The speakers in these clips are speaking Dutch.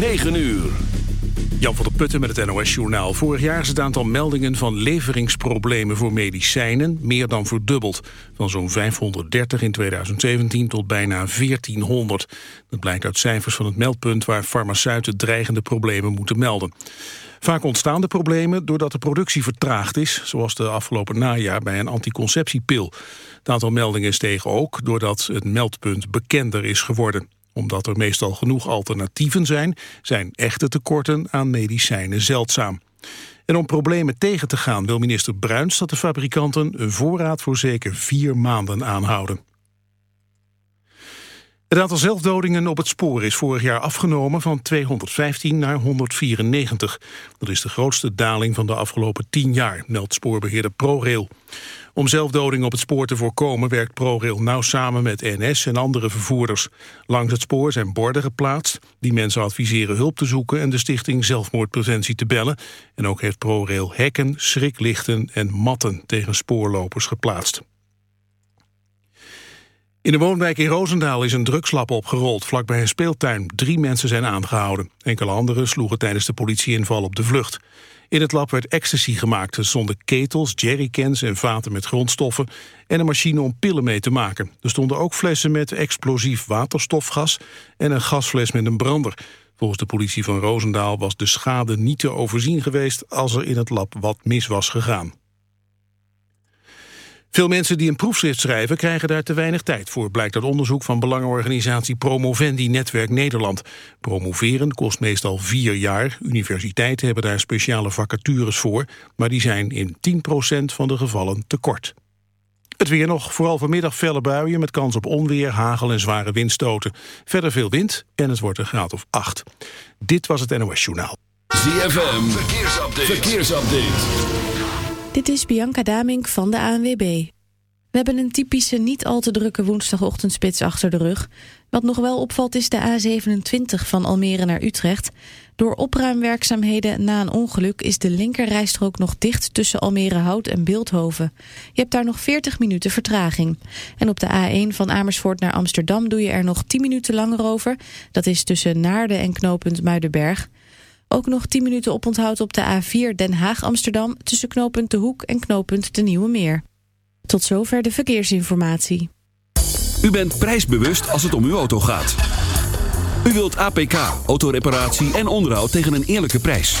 9 uur. Jan van der Putten met het NOS-journaal. Vorig jaar is het aantal meldingen van leveringsproblemen voor medicijnen meer dan verdubbeld. Van zo'n 530 in 2017 tot bijna 1400. Dat blijkt uit cijfers van het meldpunt waar farmaceuten dreigende problemen moeten melden. Vaak ontstaan de problemen doordat de productie vertraagd is, zoals de afgelopen najaar bij een anticonceptiepil. Het aantal meldingen steeg ook doordat het meldpunt bekender is geworden omdat er meestal genoeg alternatieven zijn, zijn echte tekorten aan medicijnen zeldzaam. En om problemen tegen te gaan wil minister Bruins dat de fabrikanten een voorraad voor zeker vier maanden aanhouden. Het aantal zelfdodingen op het spoor is vorig jaar afgenomen van 215 naar 194. Dat is de grootste daling van de afgelopen 10 jaar, meldt spoorbeheerder ProRail. Om zelfdoding op het spoor te voorkomen werkt ProRail nauw samen met NS en andere vervoerders. Langs het spoor zijn borden geplaatst die mensen adviseren hulp te zoeken en de stichting Zelfmoordpreventie te bellen. En ook heeft ProRail hekken, schriklichten en matten tegen spoorlopers geplaatst. In de woonwijk in Roosendaal is een drugslab opgerold, vlakbij een speeltuin. Drie mensen zijn aangehouden. Enkele anderen sloegen tijdens de politieinval op de vlucht. In het lab werd ecstasy gemaakt. Er stonden ketels, jerrycans en vaten met grondstoffen... en een machine om pillen mee te maken. Er stonden ook flessen met explosief waterstofgas... en een gasfles met een brander. Volgens de politie van Roosendaal was de schade niet te overzien geweest... als er in het lab wat mis was gegaan. Veel mensen die een proefschrift schrijven krijgen daar te weinig tijd voor, blijkt uit onderzoek van belangenorganisatie Promovendi Netwerk Nederland. Promoveren kost meestal vier jaar. Universiteiten hebben daar speciale vacatures voor, maar die zijn in 10% van de gevallen tekort. Het weer nog, vooral vanmiddag felle buien met kans op onweer, hagel en zware windstoten. Verder veel wind en het wordt een graad of 8. Dit was het NOS Journaal. ZFM, verkeersupdate. verkeersupdate. Dit is Bianca Damink van de ANWB. We hebben een typische niet al te drukke woensdagochtendspits achter de rug. Wat nog wel opvalt is de A27 van Almere naar Utrecht. Door opruimwerkzaamheden na een ongeluk is de linkerrijstrook nog dicht tussen Almere Hout en Beeldhoven. Je hebt daar nog 40 minuten vertraging. En op de A1 van Amersfoort naar Amsterdam doe je er nog 10 minuten langer over. Dat is tussen Naarden en knooppunt Muidenberg. Ook nog 10 minuten oponthoud op de A4 Den Haag-Amsterdam... tussen knooppunt De Hoek en knooppunt De Nieuwe Meer. Tot zover de verkeersinformatie. U bent prijsbewust als het om uw auto gaat. U wilt APK, autoreparatie en onderhoud tegen een eerlijke prijs.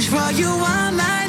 Search for you all night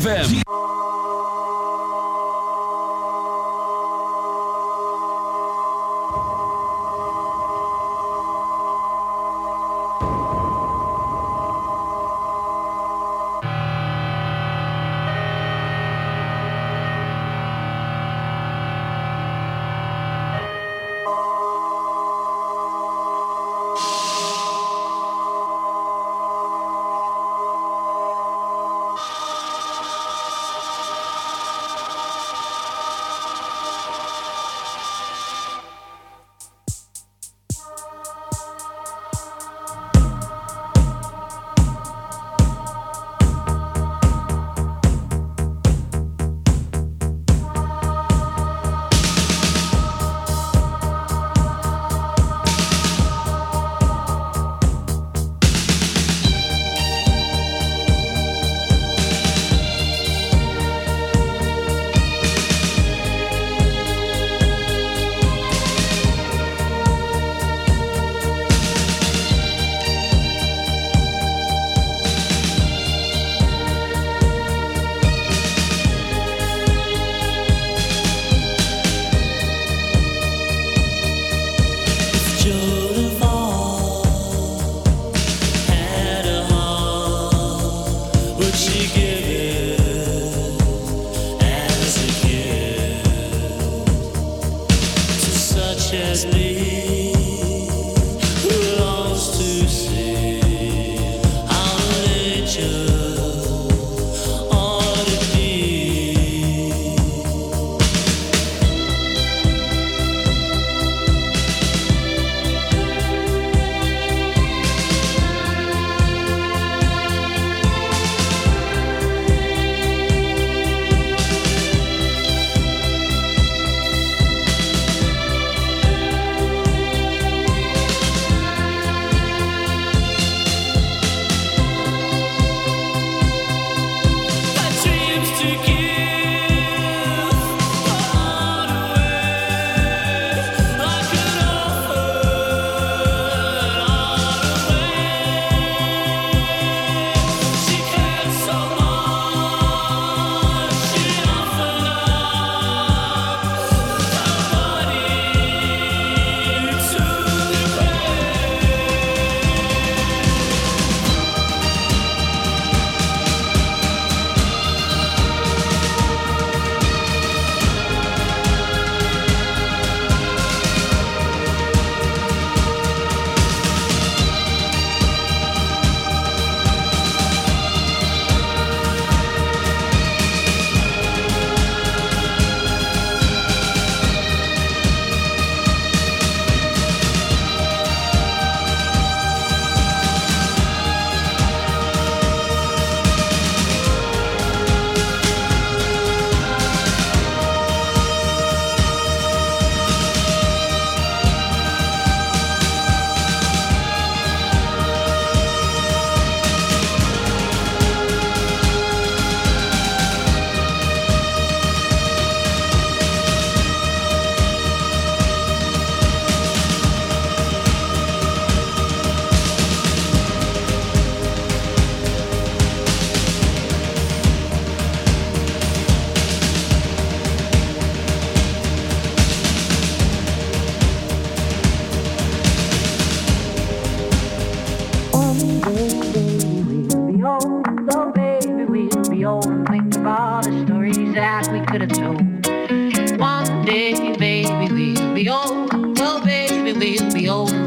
ZFM. we could have told. One day, baby, we'll be old. Well, baby, we'll be old.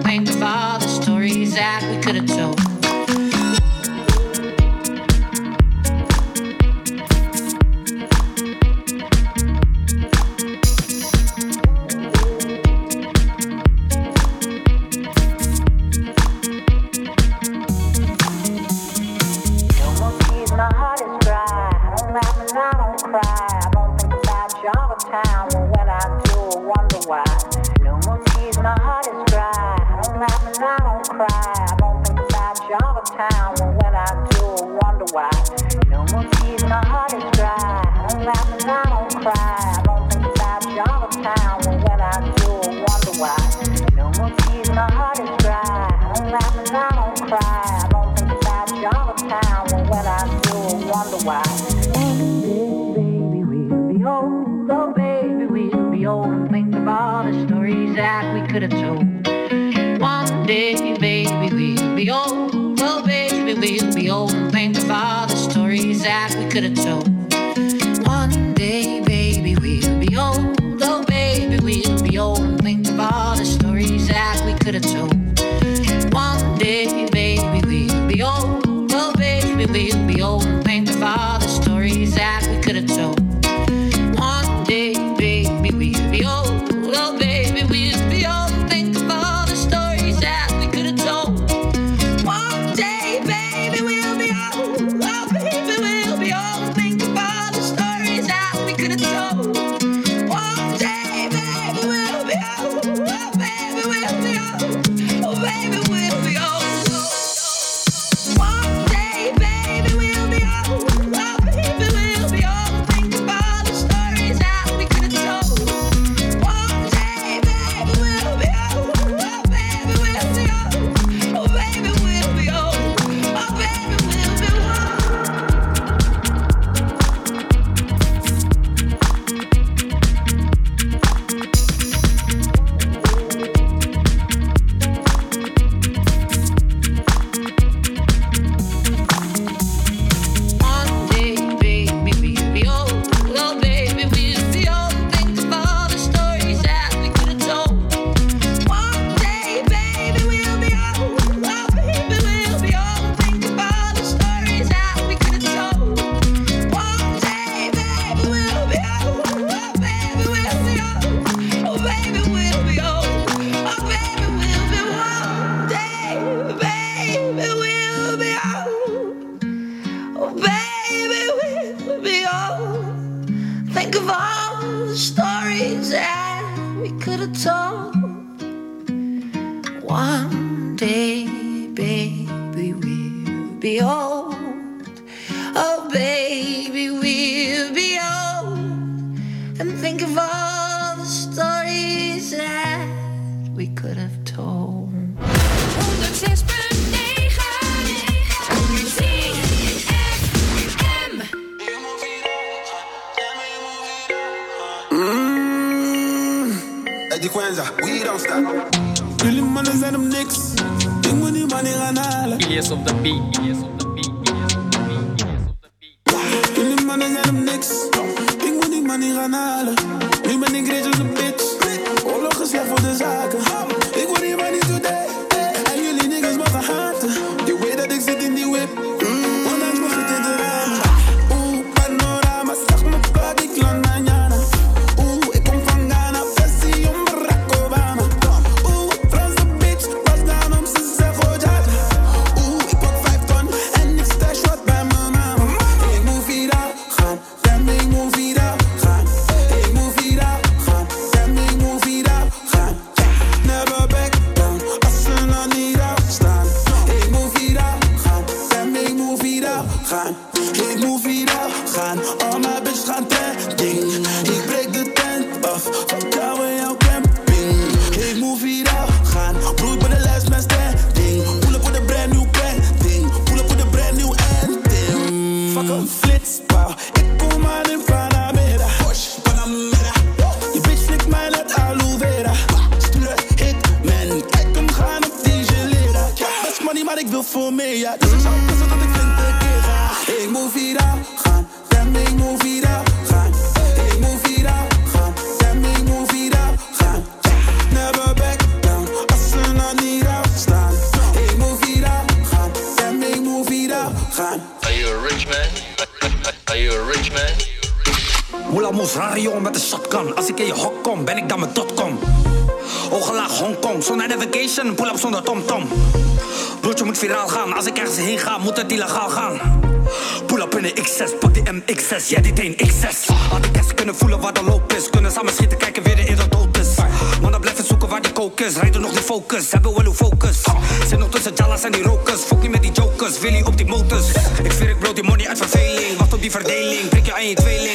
focus. nog tussen jala's en die rokers. Fokkie niet met die jokers, wil je op die motors. Ik zweer ik brood die money uit verveling. Wacht op die verdeling, prik je aan je tweeling.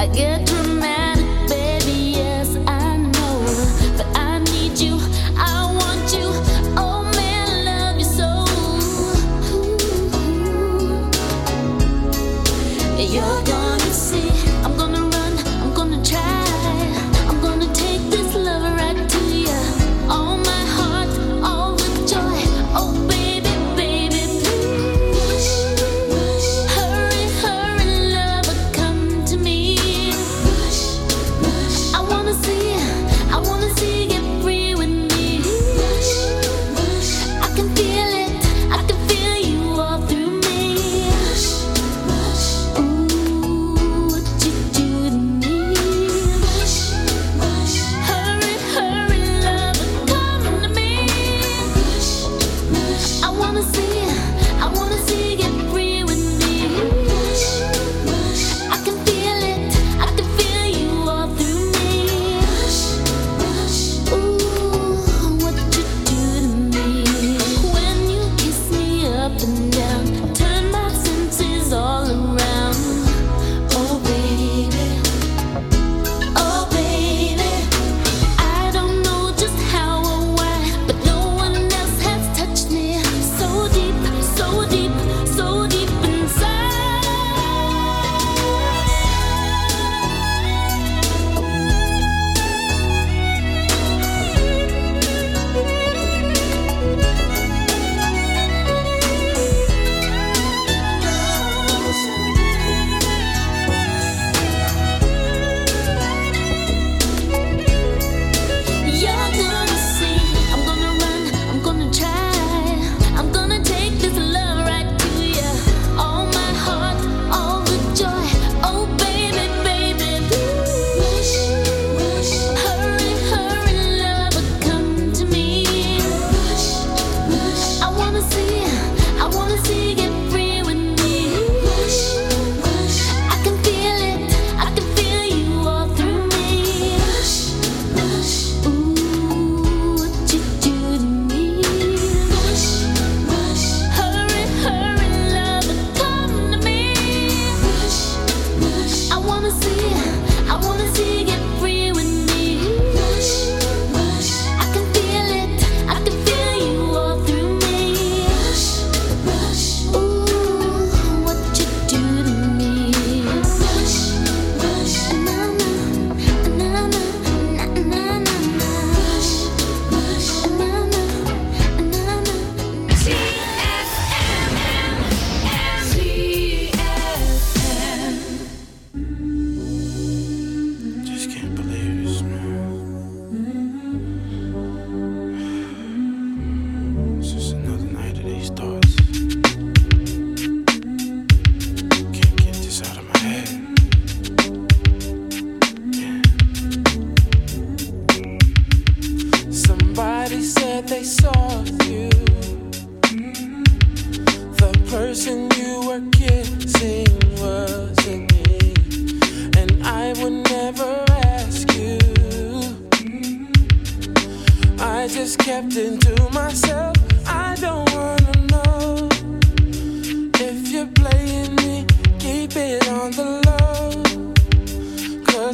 I get drunk.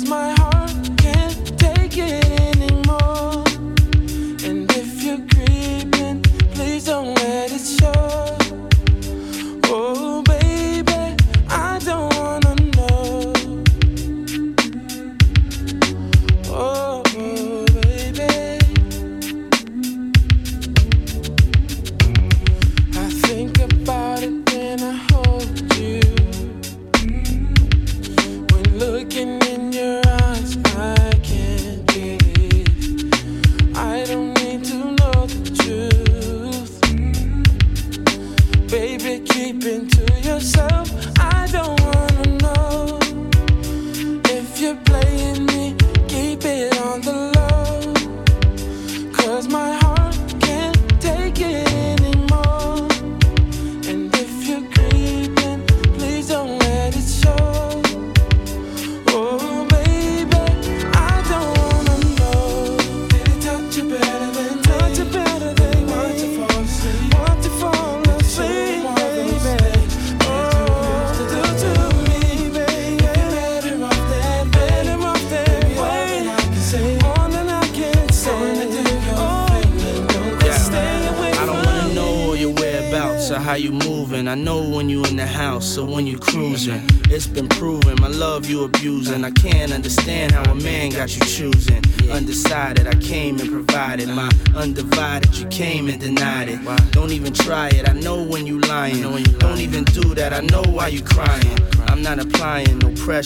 my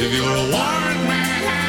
If you're a warren man.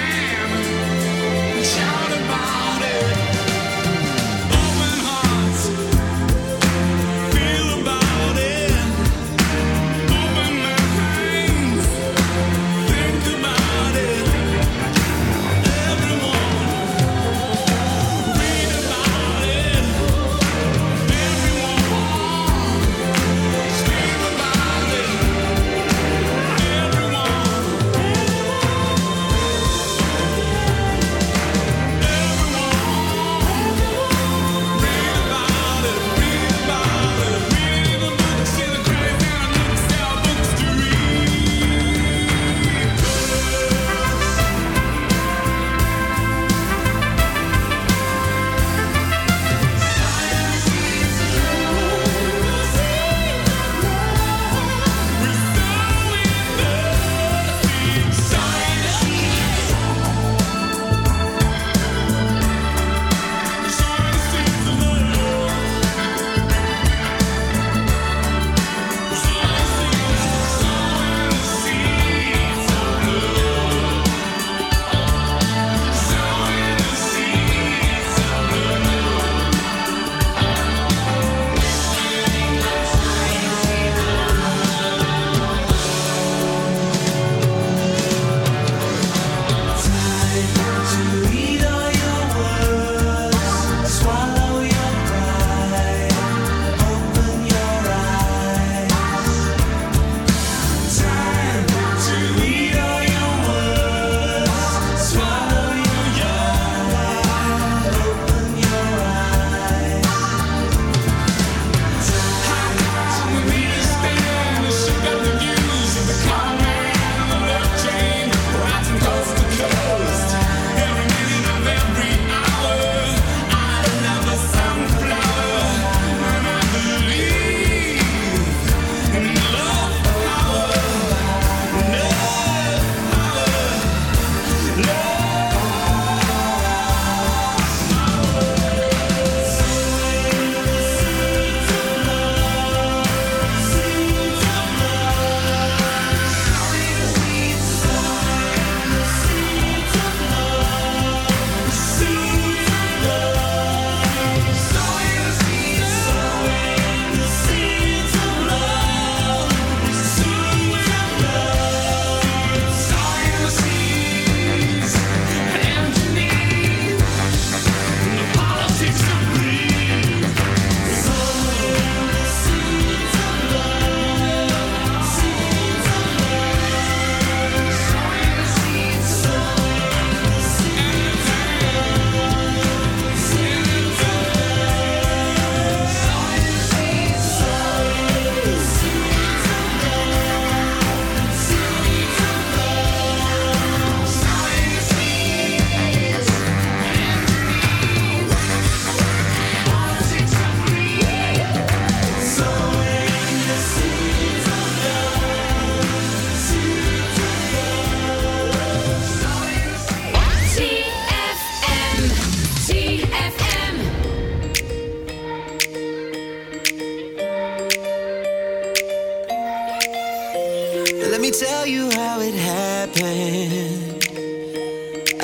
how it happened.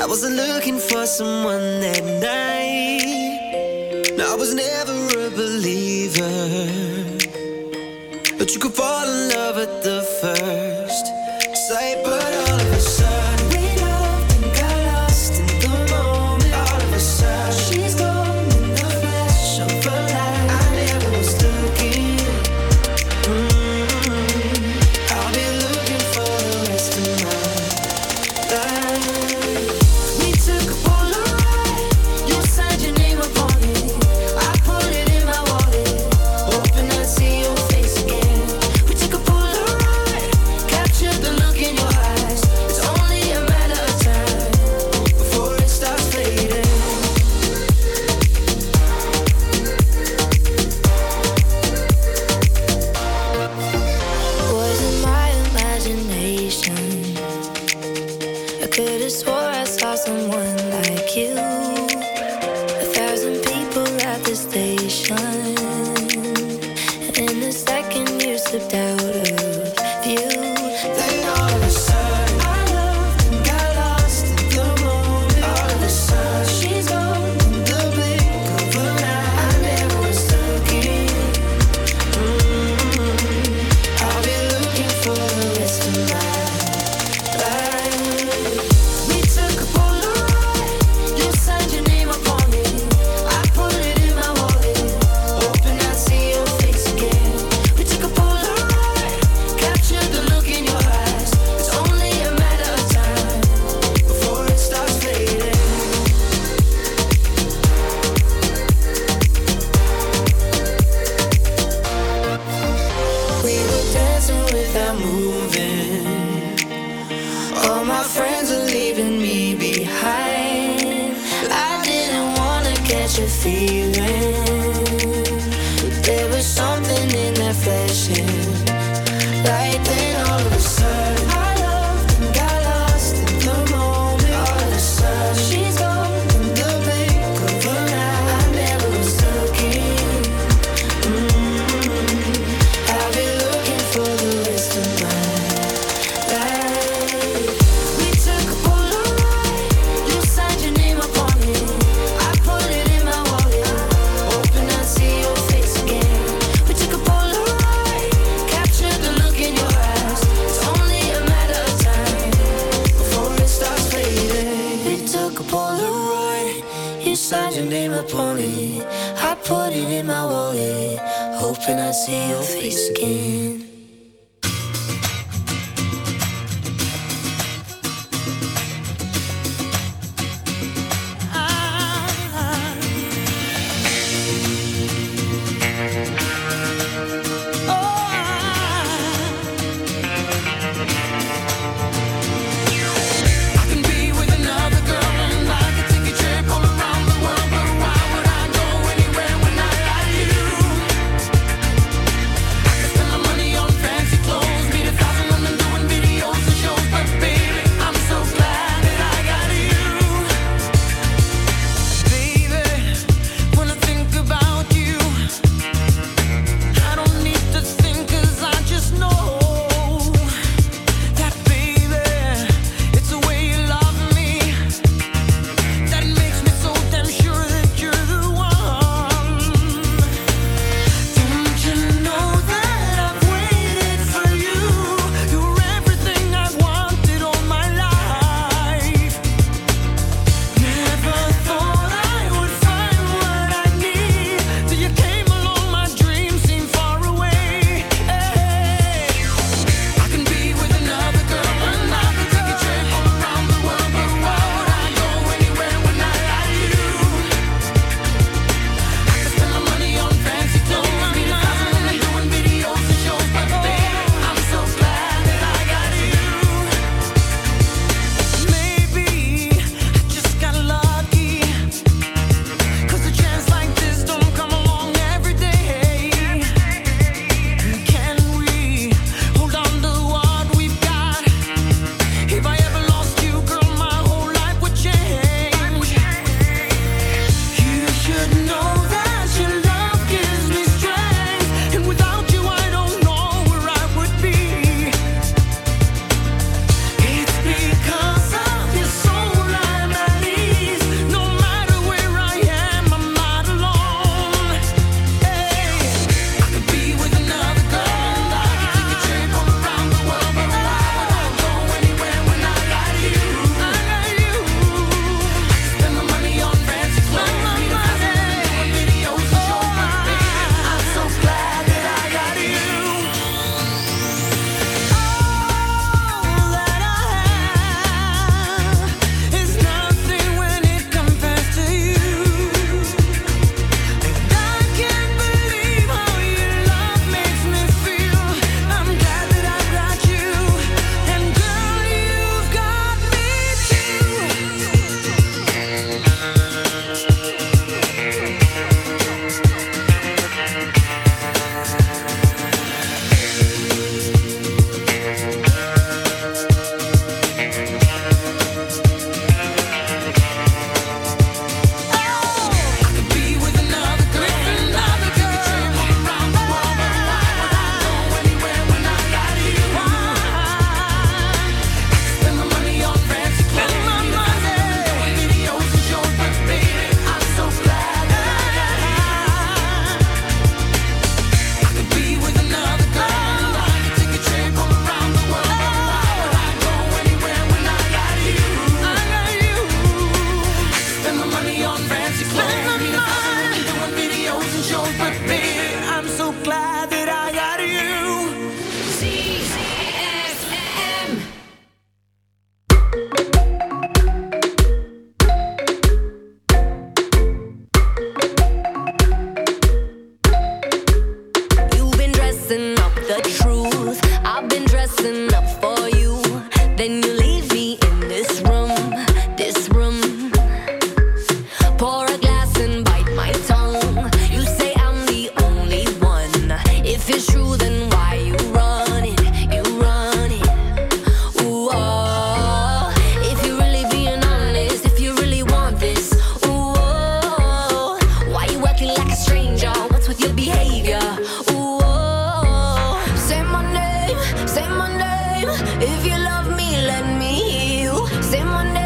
I wasn't looking for someone that night. No, I was never a believer. But you could fall in love at the first sight, but. I let me heal. you. Say my name.